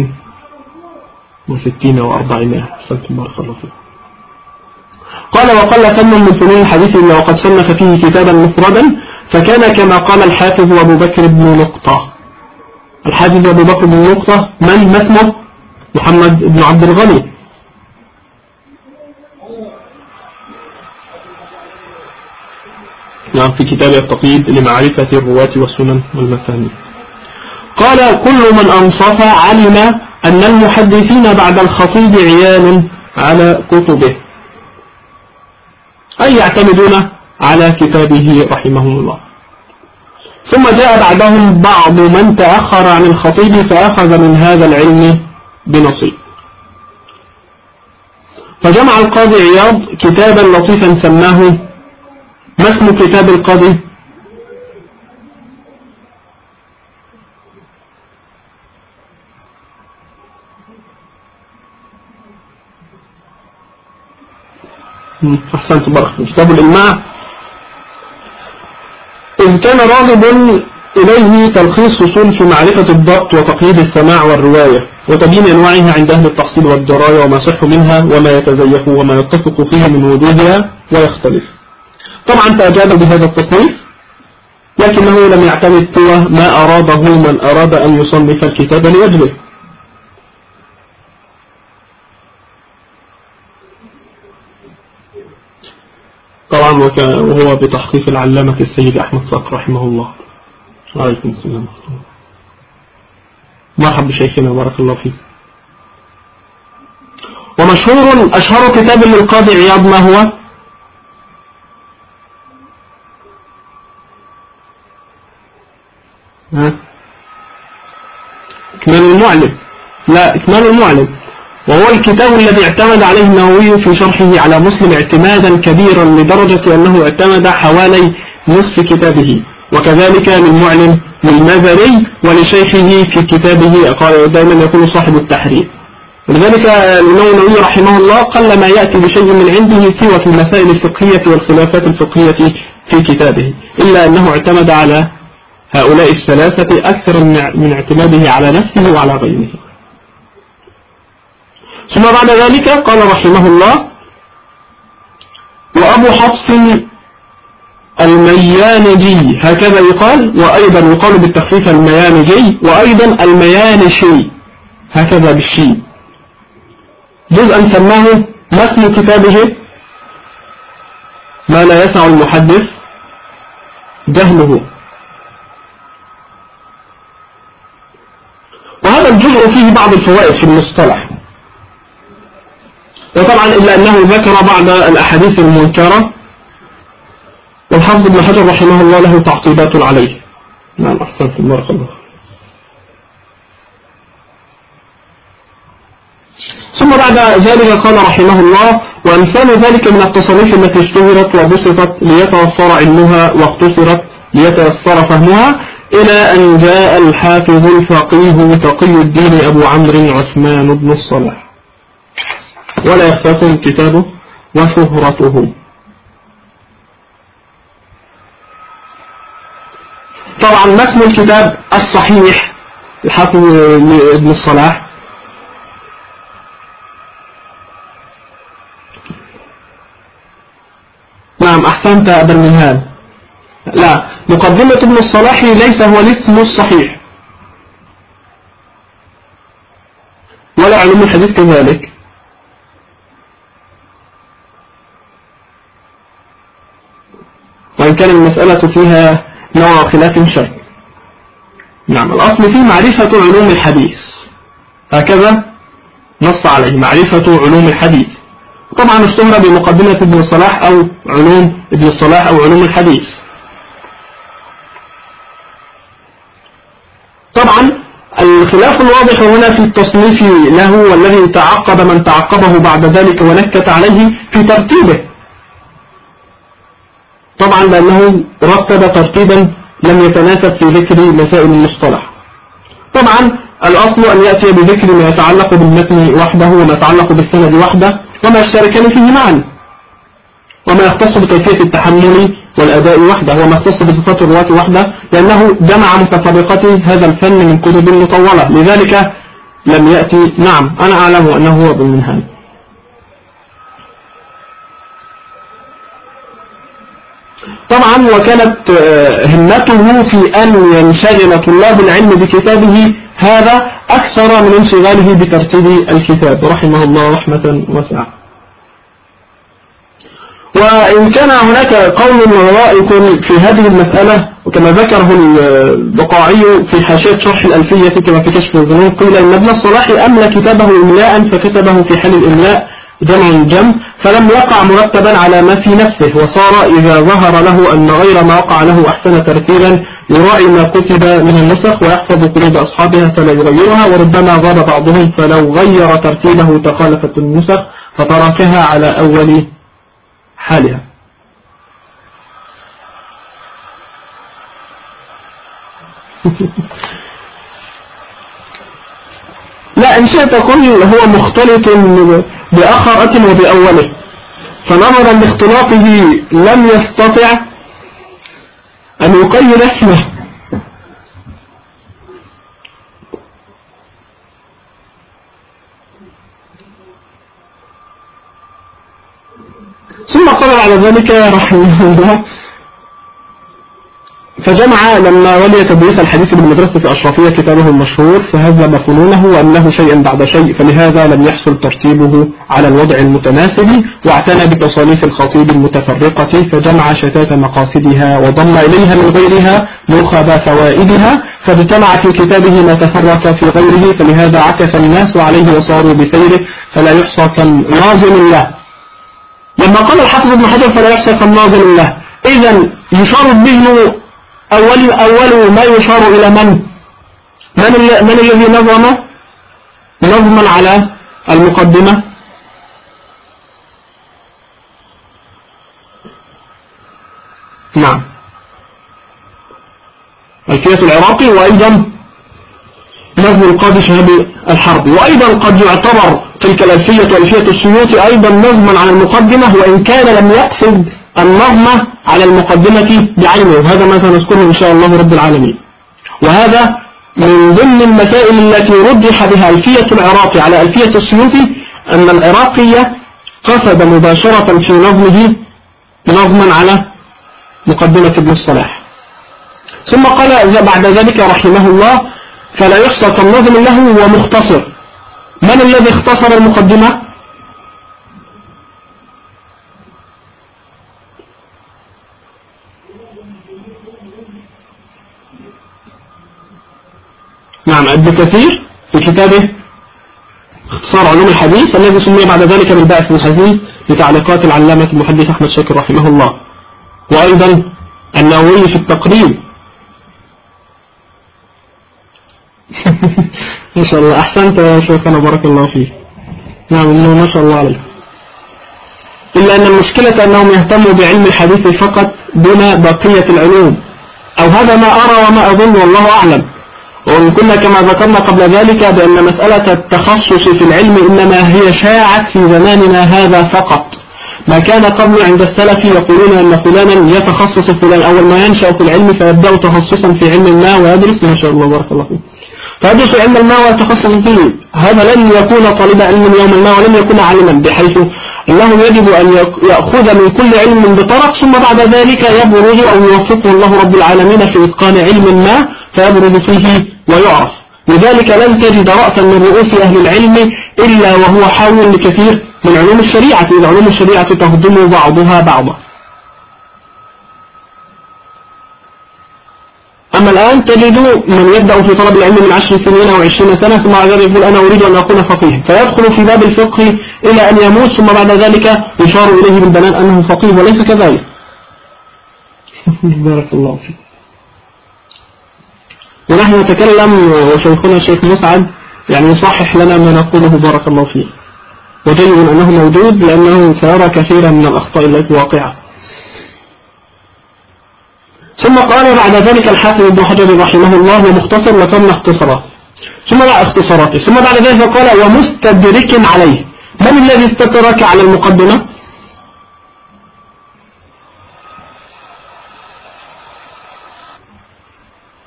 وستين وأربعمائة أحسنتم بارك الله. فيكم قال وقال فن من فنون الحديث إلا وقد صنف فيه كتابا مفردا فكان كما قال الحافظ أبو بكر بن نقطة. الحافظ أبو بكر بن نقطة من؟ ما اسمه؟ محمد بن عبد الغني. نعم في كتاب التقييد لمعرفة الرواة والسنن والمسانيد قال كل من أنصف علم أن المحدثين بعد الخطيب عيال على كتبه. أي يعتمدون على كتابه رحمه الله. ثم جاء بعدهم بعض من تأخر عن الخطيب فأخذ من هذا العلم بنصيب. فجمع القاضي عياض كتابا لطيفا سماه ما اسم كتاب القاضي؟ أحسنت بارك كتاب الإجماع. إذ كان راغب إليه تلخيص فصول في معرفة الضبط وتقييد السماع والرواية وتبيين أنواعها عند أهل التحصيل والدراية وما صح منها وما يتزيف وما يتفق فيها من وجودها ويختلف. طبعا فأجاب بهذا التصنيف لكنه لم يعتمد سوى ما أراده من أراد أن يصنف الكتاب لأجله. طبعا وهو بتحقيق العلامة السيد أحمد صقر رحمه الله. وعليكم السلام. مرحبا بشيخنا بارك الله فيك. ومشهور أشهر كتاب للقاضي عياض ما هو؟ ها؟ إكمال المعلم. لا إكمال المعلم. وهو الكتاب الذي اعتمد عليه النووي في شرحه على مسلم اعتمادا كبيرا لدرجة أنه اعتمد حوالي نصف كتابه. وكذلك للمعلم للمذري ولشيخه في كتابه قال دائما يقول صاحب التحرير ولذلك النووي رحمه الله قل ما يأتي بشيء من عنده سوى في المسائل الفقهية والخلافات الفقهية في كتابه إلا أنه اعتمد على هؤلاء الثلاثة أكثر من اعتماده على نفسه وعلى غيره. ثم بعد ذلك قال رحمه الله وأبو حفص الميانجي هكذا يقال وأيضا يقال بالتخفيف الميانجي وأيضا الميانشي هكذا بالشين جزءا سماه ما اسم كتابه ما لا يسع المحدث جهله. وهذا الجزء فيه بعض الفوائد في المصطلح. وطبعا إلا أنه ذكر بعض الأحاديث المنكرة والحافظ ابن حجر رحمه الله له تعقيدات عليه. نعم أحسنتم بارك الله ثم بعد ذلك قال رحمه الله وأمثال ذلك من التصانيف التي اشتهرت وبسطت ليتوفر علمها واقتصرت ليتيسر فهمها إلى أن جاء الحافظ الفقيه تقي الدين أبو عمرو عثمان بن الصلاح. ولا يخفاكم كتابه وشهرته. طبعا ما اسم الكتاب الصحيح الحافظ ابن الصلاح. نعم أحسنت أبا المنهال. لا مقدمة ابن الصلاح ليس هو الاسم الصحيح. ولا علوم الحديث كذلك. وإن كان المسألة فيها نوع خلاف شك نعم الأصل فيه معرفة علوم الحديث. هكذا نص عليه معرفة علوم الحديث. طبعا اشتهر بمقدمة ابن الصلاح أو علوم ابن الصلاح أو علوم الحديث. طبعا الخلاف الواضح هنا في التصنيف له والذي تعقب من تعقبه بعد ذلك ونكت عليه في ترتيبه. طبعا لأنه رتب ترتيبا لم يتناسب في ذكر مسائل المصطلح. طبعا الأصل أن يأتي بذكر ما يتعلق بالمتن وحده وما يتعلق بالسند وحده وما يشتركان فيه معا. وما يختص بكيفية التحمل والأداء وحده وما يختص بصفات الرواة وحده لأنه جمع متفرقات هذا الفن من كتب مطولة. لذلك لم يأتي. نعم أنا أعلم أنه هو بالمنهاج طبعا وكانت آه، همته في أن ينشغل طلاب العلم بكتابه هذا أكثر من انشغاله بترتيب الكتاب. رحمه الله رحمة واسعة. وإن كان هناك قول رائق في هذه المسألة وكما ذكره البقاعي في حاشية شرح الألفية كما في كشف الظنون قيل إن ابن الصلاح أملى كتابه إملاء فكتبه في حال الإملاء جمع جم فلم يقع مرتبا على ما في نفسه وصار إذا ظهر له أن غير ما وقع له أحسن ترتيبا يراعي ما كتب من النسخ ويحفظ قلوب أصحابها فلا يغيرها وربما غاب بعضهم فلو غير ترتيبه تخالفت النسخ فتركها على أول حالها. لا إن شئت قل هو مختلط بأخرة وبأوله. فنظرا لاختلاطه لم يستطع أن يقيد اسمه. ثم قال على ذلك رحمه الله فجمع لما ولي تدريس الحديث بالمدرسة في أشرفية كتابه المشهور فهذب فنونه وأمله شيئا بعد شيء فلهذا لم يحصل ترتيبه على الوضع المتناسب واعتنى بتصانيف الخطيب المتفرقة فجمع شتات مقاصدها وضم إليها من غيرها نخب فوائدها فاجتمع في كتابه ما تفرق في غيره فلهذا عكف الناس عليه وصاروا بسيره فلا يحصى كالناظم له لما قال الحافظ ابن حجر فلا يحصى كالناظم له إذا يشار الذهن أول, أول ما يشار إلى من؟ من, من الذي نظم؟ نظما على المقدمة. نعم. الفية العراقي وأيضا نظم القاضي شهاب الحرب. وأيضا قد يعتبر تلك الألفية وألفية السيوط أيضا نظما على المقدمة وإن كان لم يقصد النظمة على المقدمة بعينه وهذا ما سنذكره إن شاء الله رب العالمين. وهذا من ضمن المسائل التي رجح بها ألفية العراقي على ألفية السيوطي أن العراقية قصد مباشرة في نظمه نظما على مقدمة ابن الصلاح. ثم قال بعد ذلك رحمه الله فلا يحصى كالنظم له ومختصر. من الذي اختصر المقدمة؟ نعم ابن كثير في كتابه اختصار علوم الحديث الذي سمي بعد ذلك بالباعث الحديث لتعليقات العلامة المحدث أحمد شاكر رحمه الله. وأيضا النووي في التقريب. ما شاء الله. أحسنت يا شيخنا بارك الله فيك. نعم ما شاء الله عليه إلا أن المشكلة أنهم يهتموا بعلم الحديث فقط دون بقية العلوم. أو هذا ما أرى وما أظن والله أعلم. وإن كنا كما ذكرنا قبل ذلك بأن مسألة التخصص في العلم إنما هي شاعت في زماننا هذا فقط. ما كان قبل عند السلف يقولون أن فلانا يتخصص فلان أول ما ينشأ في العلم فيبدأ تخصصا في علم ما ويدرس. ما شاء الله بارك الله فيدرس علم الماء ويتخصص فيه. هذا لن يكون طالب علم يوم ما ولن يكون عالما بحيث أنه يجب أن يأخذ من كل علم بطرق ثم بعد ذلك يبرز أو يوفقه الله رب العالمين في إتقان علم ما فيبرز فيه ويعرف. لذلك لن تجد رأسا من رؤوس أهل العلم إلا وهو حاول لكثير من علوم الشريعة. إذا علوم الشريعة تهضم بعضها بعضا. أما الآن تجد من يبدأ في طلب العلم من عشر سنين أو عشرين سنة ثم بعد ذلك يقول أنا أريد أن أكون فقيه. فيدخل في باب الفقه إلى أن يموت ثم بعد ذلك يشار إليه بالبنان أنه فقيه وليس كذلك. بارك الله فيك. ونحن نتكلم وشيخنا الشيخ مسعد يعني يصحح لنا ما نقوله. بارك الله فيه وجيد أنه موجود لأنه سيرى كثيرا من الأخطاء التي واقعة. ثم قال بعد ذلك الحافظ ابن حجر رحمه الله ومختصر لكن اختصارات. ثم بعد اختصاراته ثم بعد ذلك قال ومستدرك عليه. من الذي استدرك على المقدمة؟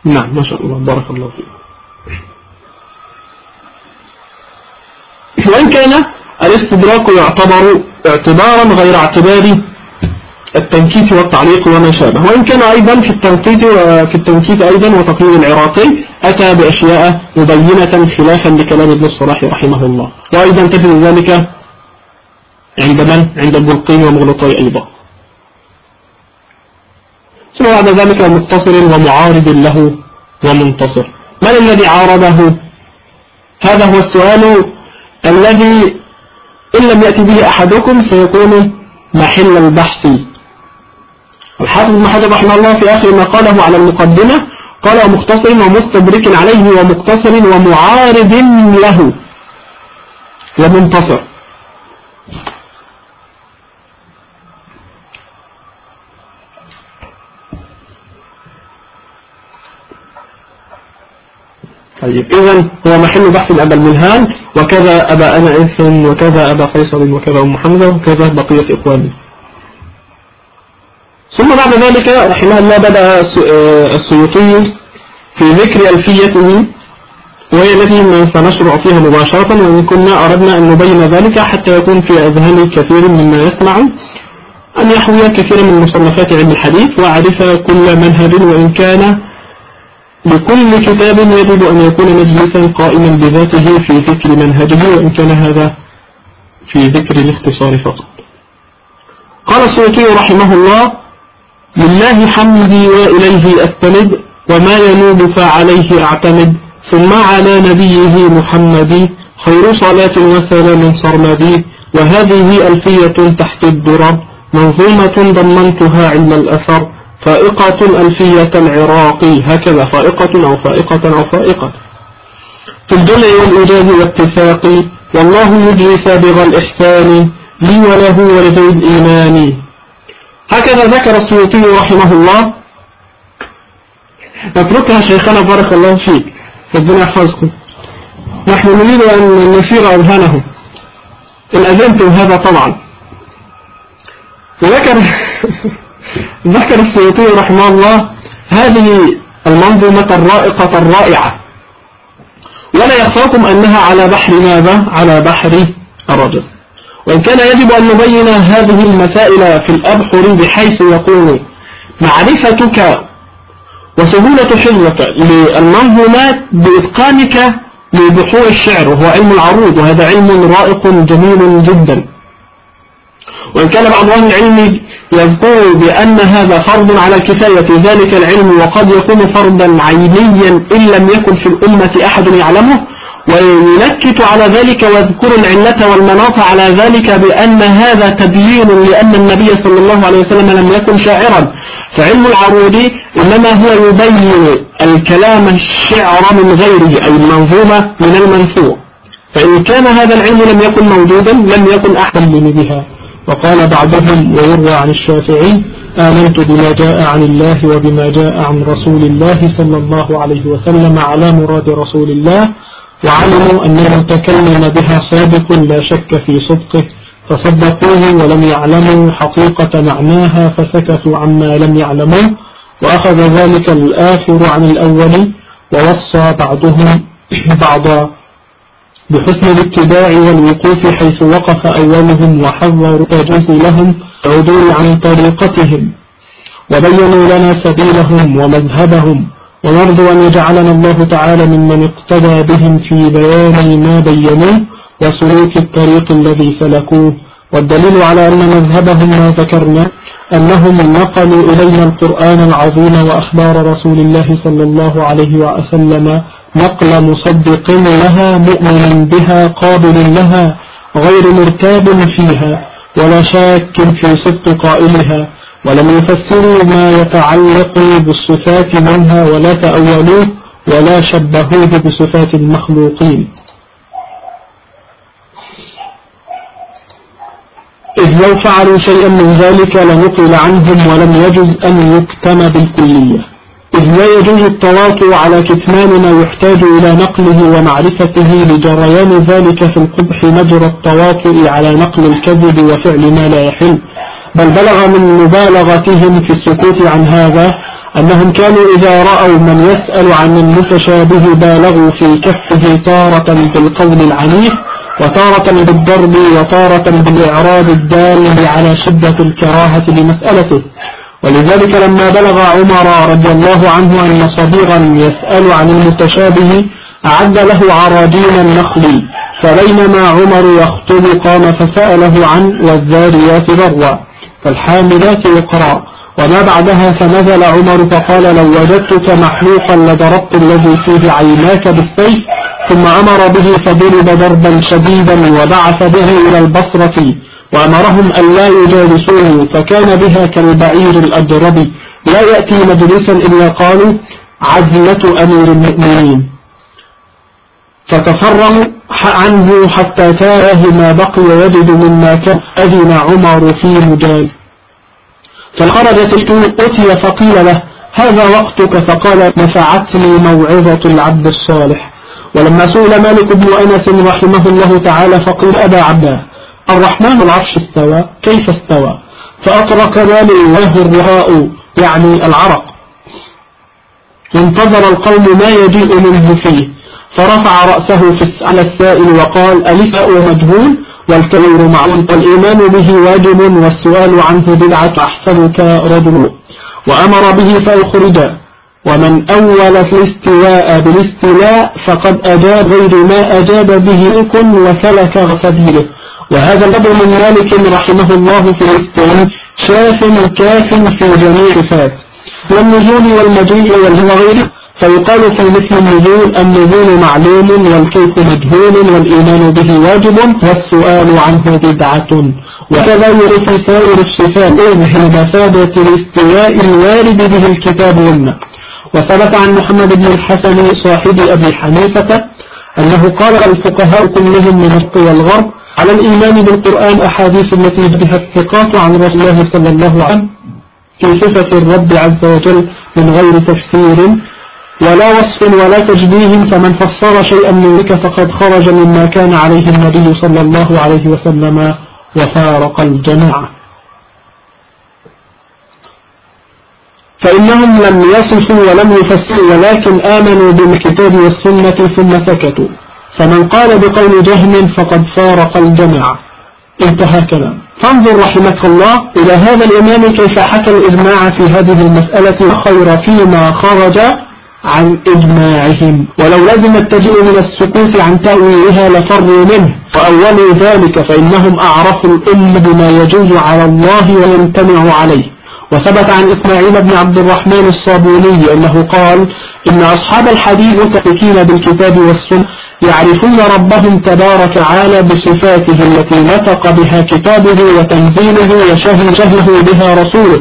نعم ما شاء الله بارك الله فيك. وإن كان الاستدراك يعتبر اعتبارا غير اعتبار التنكيت والتعليق وما شابه. وإن كان أيضا في التنكيت وفي التنكيت أيضا وتقييد العراقي أتى بأشياء مبينة خلافا لكلام ابن الصلاح رحمه الله. وأيضا تجد ذلك عند من؟ عند البلقين ومغلطي أيضا. ثم بعد ذلك مقتصر ومعارض له ومنتصر. من الذي عارضه؟ هذا هو السؤال الذي إن لم يأتي به أحدكم سيكون محل البحث الحافظ ابن حجر رحمه الله في آخر ما قاله على المقدمة قال مختصر ومستدرك عليه ومقتصر ومعارض له. ومنتصر. طيب إذا هو محل بحث الأبا الملهان وكذا أبا إنسان وكذا أبا فيصل وكذا أم حمزة وكذا بقية إخواني. ثم بعد ذلك رحمه الله بدأ آه، السيوطي في ذكر ألفيته وهي التي سنشرع فيها مباشرة وإن كنا أردنا أن نبين ذلك حتى يكون في أذهان كثير مما يسمع أن يحوي كثير من مصنفات علم الحديث وعرف كل منهج وإن كان لكل كتاب يجب أن يكون مجلسا قائما بذاته في ذكر منهجه وإن كان هذا في ذكر الاختصار فقط. قال السيوطي رحمه الله لله حمدي وإليه أستند وما ينوب فعليه أعتمد. ثم على نبيه محمد خير صلاة وسلام صرمدي وهذه ألفية تحت الدرر منظومة ضمنتها علم الأثر. فائقة ألفية العراق هكذا فائقة أو فائقة أو فائقة. في الدلع والإيجاز والاتفاق والله يجري سابغ الإحسان لي وله ولذوي الإيمان. هكذا ذكر السيوطي رحمه الله. نتركها شيخنا بارك الله فيك. ربنا يحفظكم. نحن نريد أن نثير أذهانهم إن أذنتم هذا طبعا. وذكر ذكر السيوطي رحمه الله هذه المنظومة الرائقة الرائعة. ولا يخفاكم أنها على بحر ماذا؟ على بحر الرجل. وإن كان يجب أن نبين هذه المسائل في الأبحر بحيث يقول معرفتك وسهولة حفظك للمنظومات بإتقانك لبحور الشعر وهو علم العروض وهذا علم رائق جميل جدا. وإن كان بعض أهل العلم يذكر بأن هذا فرض على الكفاية ذلك العلم وقد يكون فرضا عينيا إن لم يكن في الأمة أحد يعلمه وينكت على ذلك ويذكر العلة والمناط على ذلك بأن هذا تبيين لأن النبي صلى الله عليه وسلم لم يكن شاعرا. فعلم العروض إنما هو يبين الكلام الشعر من غيره أي المنظومة من المنثور فإن كان هذا العلم لم يكن موجودا لم يكن أحد بها. وقال بعضهم ويروى عن الشافعي آمنت بما جاء عن الله وبما جاء عن رسول الله صلى الله عليه وسلم على مراد رسول الله. وعلموا أن المتكلم بها صادق لا شك في صدقه فصدقوه ولم يعلموا حقيقة معناها فسكتوا عما لم يعلموه وأخذ ذلك الآخر عن الأول ووصى بعضهم بعضا بحسن الاتباع والوقوف حيث وقف أولهم وحذروا تجوز لهم عدول عن طريقتهم وبينوا لنا سبيلهم ومذهبهم. ونرجو أن يجعلنا الله تعالى ممن اقتدى بهم في بيان ما بينوه وسلوك الطريق الذي سلكوه. والدليل على أن مذهبهم ما ذكرنا أنهم نقلوا إلينا القرآن العظيم وأخبار رسول الله صلى الله عليه وسلم نقل مصدق لها مؤمن بها قابل لها غير مرتاب فيها ولا شاك في صدق قائلها. ولم يفسروا ما يتعلق بالصفات منها ولا تأولوه ولا شبهوه بصفات المخلوقين. إذ لو فعلوا شيئا من ذلك لنقل عنهم ولم يجز أن يكتم بالكلية. إذ لا يجوز التواطؤ على كتمان ما يحتاج إلى نقله ومعرفته لجريان ذلك في القبح مجرى التواطؤ على نقل الكذب وفعل ما لا يحل. بل بلغ من مبالغتهم في السكوت عن هذا أنهم كانوا إذا رأوا من يسأل عن المتشابه بالغوا في كفه تارة بالقول العنيف وتارة بالضرب وتارة بالإعراض الدال على شدة الكراهة لمسألته. ولذلك لما بلغ عمر رضي الله عنه أن صديقا يسأل عن المتشابه أعد له عراجين النخل. فبينما عمر يخطب قام فسأله عن والذاريات ذروا. فالحاملات وقرا وما بعدها فنزل عمر فقال لو وجدتك محلوقا لضربت الذي فيه عيناك بالسيف ثم أمر به فضرب ضربا شديدا وبعث به إلى البصرة وأمرهم أن لا يجالسوه فكان بها كالبعير الأجرب. لا يأتي مجلسا إلا قالوا عزلة أمير المؤمنين. فتفرغوا عنه حتى تاه ما بقي يجد مما كان. أذن عمر في مجال. فخرجت أتي فقيل له هذا وقتك؟ فقال نفعتني موعظة العبد الصالح. ولما سئل مالك بن أنس رحمه الله تعالى فقيل أبا عباه الرحمن العرش استوى كيف استوى؟ فأطرق مالي وله الرهاء يعني العرق. وانتظر القوم ما يجيء منه فيه. فرفع رأسه على السائل وقال ألساء مجهول؟ والكبير معون والإيمان به واجب والسؤال عنه بدعة أحسنك رجل. وأمر به فأخرج. ومن أول الاستواء بالاستلاء فقد أجاب غير ما أجاب به كن وسلك سبيله. وهذا القدر من مالك رحمه الله في الاستواء شاف كاف في جميع صفات. والنزول والمجيء والغير فيقال في مثل النزول النزول معلوم والكيف مجهول والإيمان به واجب والسؤال عنه بدعة. وكذا يعرف سائر الصفات. إذ مفادة الاستواء الوارد به الكتاب والنقل وثبت عن محمد بن الحسن صاحب أبي حنيفة أنه قال الفقهاء كلهم من الشرق والغرب على الإيمان بالقرآن أحاديث التي بها الثقات عن رسول الله صلى الله عليه وسلم. في صفة الرب عز وجل من غير تفسير ولا وصف ولا تجديه فمن فسر شيئا من ذلك فقد خرج مما كان عليه النبي صلى الله عليه وسلم وفارق الجماعة. فإنهم لم يصفوا ولم يفسروا ولكن آمنوا بالكتاب والسنة ثم سكتوا. فمن قال بقول جهم فقد فارق الجماعة. انتهى كلام فانظر رحمك الله إلى هذا الإمام كيف حكى الإجماع في هذه المسألة وخير فيما خرج عن إجماعهم. ولو لازم التجيء من السكوت عن تأويلها لفروا منه. وأولوا ذلك فإنهم أعرفوا الأم بما يجوز على الله ويمتنع عليه. وثبت عن إسماعيل بن عبد الرحمن الصابوني أنه قال إن أصحاب الحديث متفكين بالكتاب والسنة يعرفون ربهم تبارك وتعالى بصفاته التي نطق بها كتابه وتنزيله وشهد شهده بها رسوله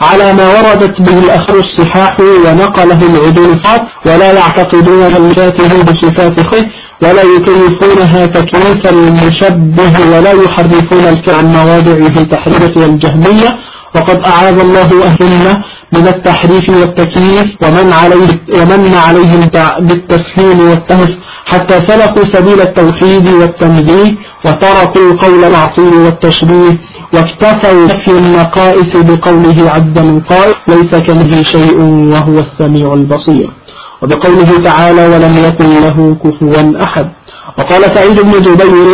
على ما وردت به الأخر الصحاح ونقله العدول فات ولا يعتقدون ذاته بصفات خير ولا يكيفونها تكييف المشبه ولا يحرفون عن مواضعه التحريفة والجهمية وقد أعاذ الله أهلنا من التحريف والتكييف ومن عليه ومن عليهم بالتسليم والتهف حتى سلكوا سبيل التوحيد والتنزيه وتركوا القول العطيل والتشبيه واكتفوا نفي النقائص بقوله عز من قائل ليس كمثله شيء وهو السميع البصير وبقوله تعالى ولم يكن له كفوا أحد وقال سعيد بن جبير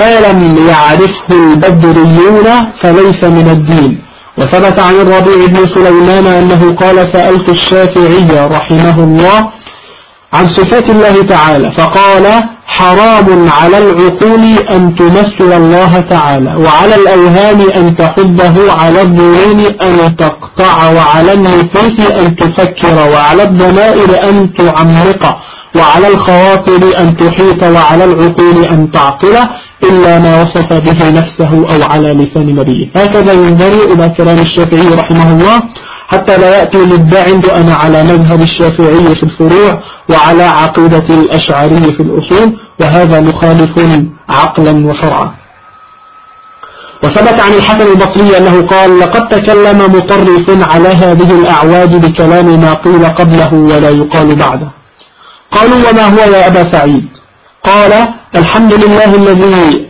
ما لم يعرفه البدريون فليس من الدين وثبت عن الربيع بن سليمان أنه قال سألت الشافعي رحمه الله عن صفات الله تعالى فقال حرام على العقول أن تمثل الله تعالى وعلى الأوهام أن تحبه على الظنون أن تقطع وعلى النفوس أن تفكر وعلى الضمائر أن تعمق وعلى الخواطر أن تحيط وعلى العقول أن تعقل إلا ما وصف به نفسه أو على لسان نبيه. هكذا ينظر إلى كلام الشافعي رحمه الله حتى لا يأتي مدع أنا على مذهب الشافعي في الفروع وعلى عقيدة الأشعري في الأصول وهذا مخالف عقلا وشرعا. وثبت عن الحسن البصري أنه قال لقد تكلم مطرف على هذه الأعواد بكلام ما قيل قبله ولا يقال بعده. قالوا وما هو يا أبا سعيد؟ قال الحمد لله الذي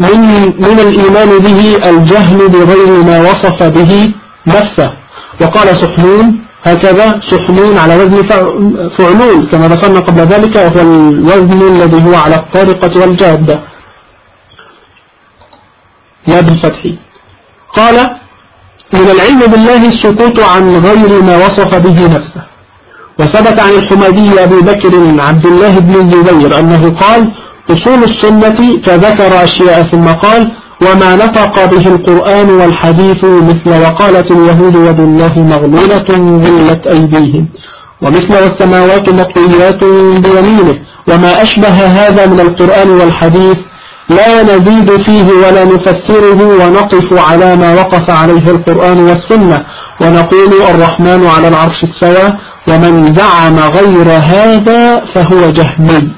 من, من الإيمان به الجهل بغير ما وصف به نفسه. وقال سحنون هكذا سحنون على وزن فعلول كما ذكرنا قبل ذلك وهو الوزن الذي هو على الطارقة والجادة. لا بالفتح قال من العلم بالله السكوت عن غير ما وصف به نفسه. وثبت عن الحمدي أبي بكر عبد الله بن الزبير أنه قال أصول السنة فذكر أشياء ثم قال وما نطق به القرآن والحديث مثل وقالت اليهود يد الله مغلولة غلت أيديهم. ومثل والسماوات مطويات بيمينه. وما أشبه هذا من القرآن والحديث لا نزيد فيه ولا نفسره ونقف على ما وقف عليه القرآن والسنة. ونقول الرحمن على العرش السوى ومن زعم غير هذا فهو جهمي.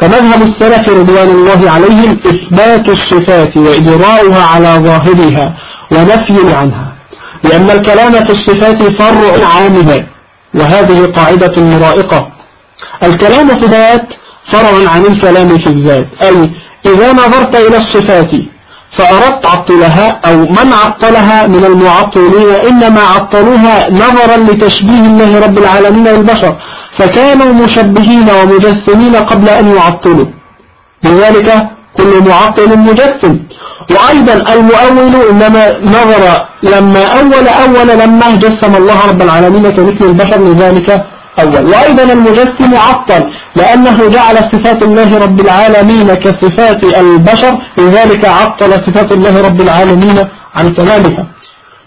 فمذهب السلف رضوان الله عليهم إثبات الصفات وإدراؤها على ظاهرها ونفي عنها لأن الكلام في الصفات فرع عامها وهذه قاعدة مرائقة. الكلام في الذات فرع عن الكلام في الذات أي إذا نظرت إلى الصفات فأردت عطلها أو من عطلها من المعطلين إنما عطلوها نظرا لتشبيه الله رب العالمين والبشر فكانوا مشبهين ومجسمين قبل أن يعطلوا. لذلك كل معطل مجسم. وأيضا المؤول إنما نظر لما أول أول لما جسم الله رب العالمين كمثل البشر لذلك أول وأيضا المجسم عطل لأنه جعل صفات الله رب العالمين كصفات البشر لذلك عطل صفات الله رب العالمين عن كمالها.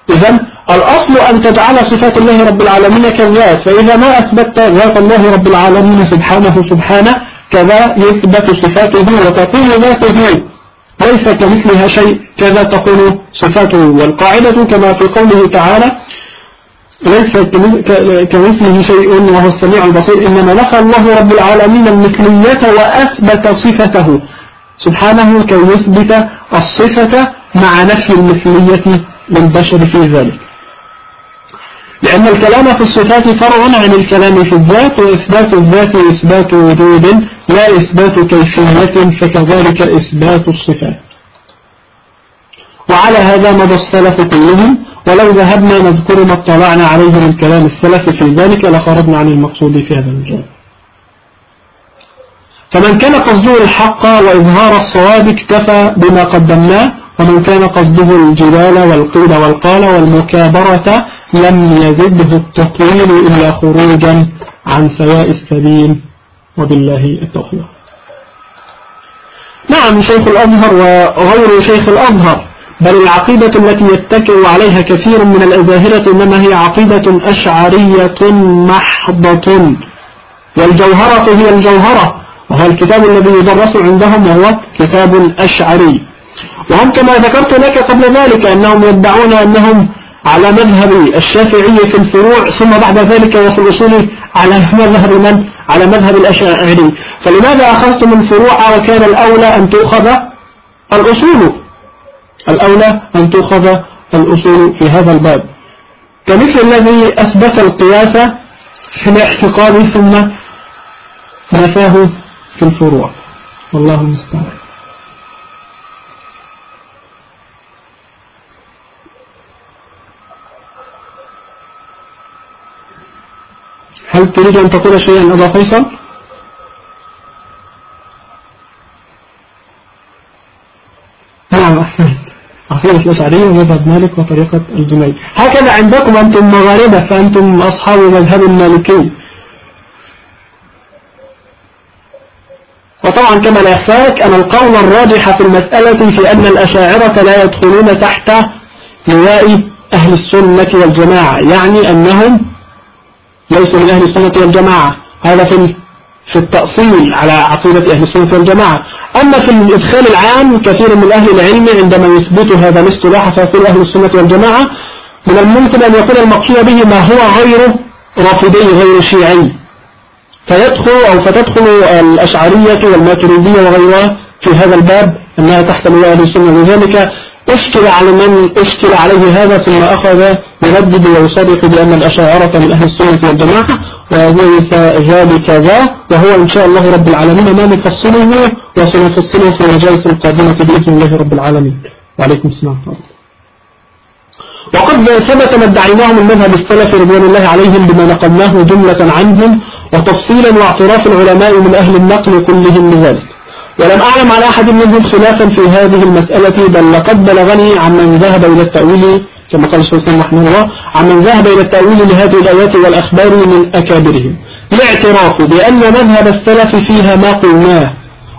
إذا الأصل أن تجعل صفات الله رب العالمين كالذات فإذا ما أثبت ذات الله رب العالمين سبحانه سبحانه كذا يثبت صفاته وتكون ذاته. ليس كمثلها شيء كذا تكون صفاته. والقاعدة كما في قوله تعالى ليس كمثله شيء وهو السميع البصير إنما نفى الله رب العالمين المثلية وأثبت صفته. سبحانه كي يثبت الصفة مع نفي المثلية للبشر في ذلك. لأن الكلام في الصفات فرع عن الكلام في الذات وإثبات الذات إثبات وجود لا إثبات كيفية فكذلك إثبات الصفات. وعلى هذا مضى السلف كلهم. ولو ذهبنا نذكر ما اطلعنا عليه من كلام السلف في ذلك لخرجنا عن المقصود في هذا المجال فمن كان قصده الحق وإظهار الصواب اكتفى بما قدمناه ومن كان قصده الجبال والقيل والقال والمكابرة لم يزده التطويل إلا خروجا عن سواء السبيل وبالله التوفيق. نعم شيخ الأزهر وغير شيخ الأزهر. بل العقيدة التي يتكئ عليها كثير من الأزاهرة إنما هي عقيدة أشعرية محضة. والجوهرة هي الجوهرة وهو الكتاب الذي يدرس عندهم وهو كتاب أشعري. وهم كما ذكرت لك قبل ذلك أنهم يدعون أنهم على مذهب الشافعي في الفروع ثم بعد ذلك وفي الأصول على مذهب من؟ على مذهب الأشاعري. فلماذا أخذتم الفروع وكان الأولى أن تؤخذ الأصول؟ الأولى أن تؤخذ الأصول في هذا الباب. كمثل الذي أثبت القياس في الاعتقاد ثم نفاه في الفروع. والله المستعان. هل تريد أن تقول شيئا أبا فيصل؟ نعم أحسنت. عقيدة الأشعرية ومذهب مالك وطريقة الجنيد هكذا عندكم أنتم مغاربة فأنتم أصحاب مذهب المالكي وطبعا كما لا يخفاك أن القول الراجح في المسألة في أن الأشاعرة لا يدخلون تحت لواء أهل السنة والجماعة يعني أنهم ليسوا من أهل السنة والجماعة. هذا في في التأصيل على عقيدة أهل السنة والجماعة. أما في الإدخال العام كثير من أهل العلم عندما يثبتوا هذا الاصطلاح فيقول أهل السنة والجماعة من الممكن أن يكون المقصود به ما هو غير رافضي غير شيعي. فيدخل أو فتدخل الأشعرية والماتريدية وغيرها في هذا الباب أنها تحت لواء أهل السنة. لذلك اشكل على من اشكل عليه هذا ثم أخذ يردد ويصدق بأن الأشاعرة من أهل السنة والجماعة. وليس ذلك ذا وهو إن شاء الله رب العالمين. ما نفصله وسنفصله في المجالس القادمة بإذن الله رب العالمين. وعليكم السلام وقد ثبت ما ادعيناه من مذهب السلف رضوان الله عليهم بما نقلناه جملة عنهم وتفصيلا واعتراف العلماء من أهل النقل كلهم لذلك. ولم أعلم على أحد منهم خلافا في هذه المسألة بل لقد بلغني عمن ذهب إلى التأويل كما قال الشيخ رحمه الله عمن ذهب إلى التأويل لهذه الآيات والأخبار من أكابرهم. لاعتراف بأن مذهب السلف فيها ما قلناه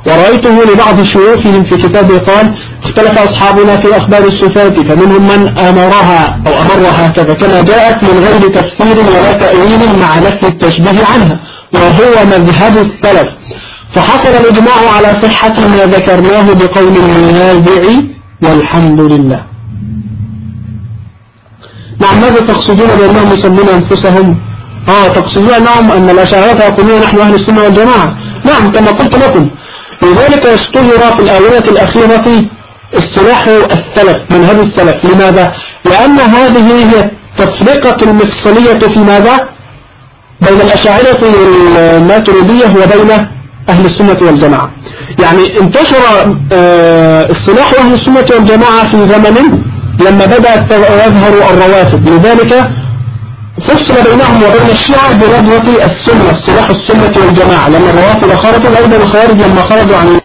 ورأيته لبعض شيوخهم في كتابه قال اختلف أصحابنا في أخبار الصفات فمنهم من أمرها أو أمرها هكذا كما جاءت من غير تفسير ولا تأويل مع نفي التشبيه عنها وهو مذهب السلف. فحصل الإجماع على صحة ما ذكرناه بقول المنازع والحمد لله. نعم ماذا تقصدون بأنهم يسمون أنفسهم؟ آه تقصدون نعم أن الأشاعرة يقولون نحن أهل السنة والجماعة. نعم كما قلت لكم. لذلك اشتهر في الآيات الأخيرة اصطلاح السلف منهج السلف. لماذا؟ لأن هذه هي التفرقة المفصلية في ماذا؟ بين الأشاعرة والماتريدية وبين أهل السنة والجماعة. يعني انتشر آه، اصطلاح أهل السنة والجماعة في زمن لما بدأت يظهر الروافد. لذلك فصل بينهم وبين الشيعة بربوة السنة اصطلاح السنة والجماعة. لما الروافد خرجوا أيضا الخوارج لما خرجوا عن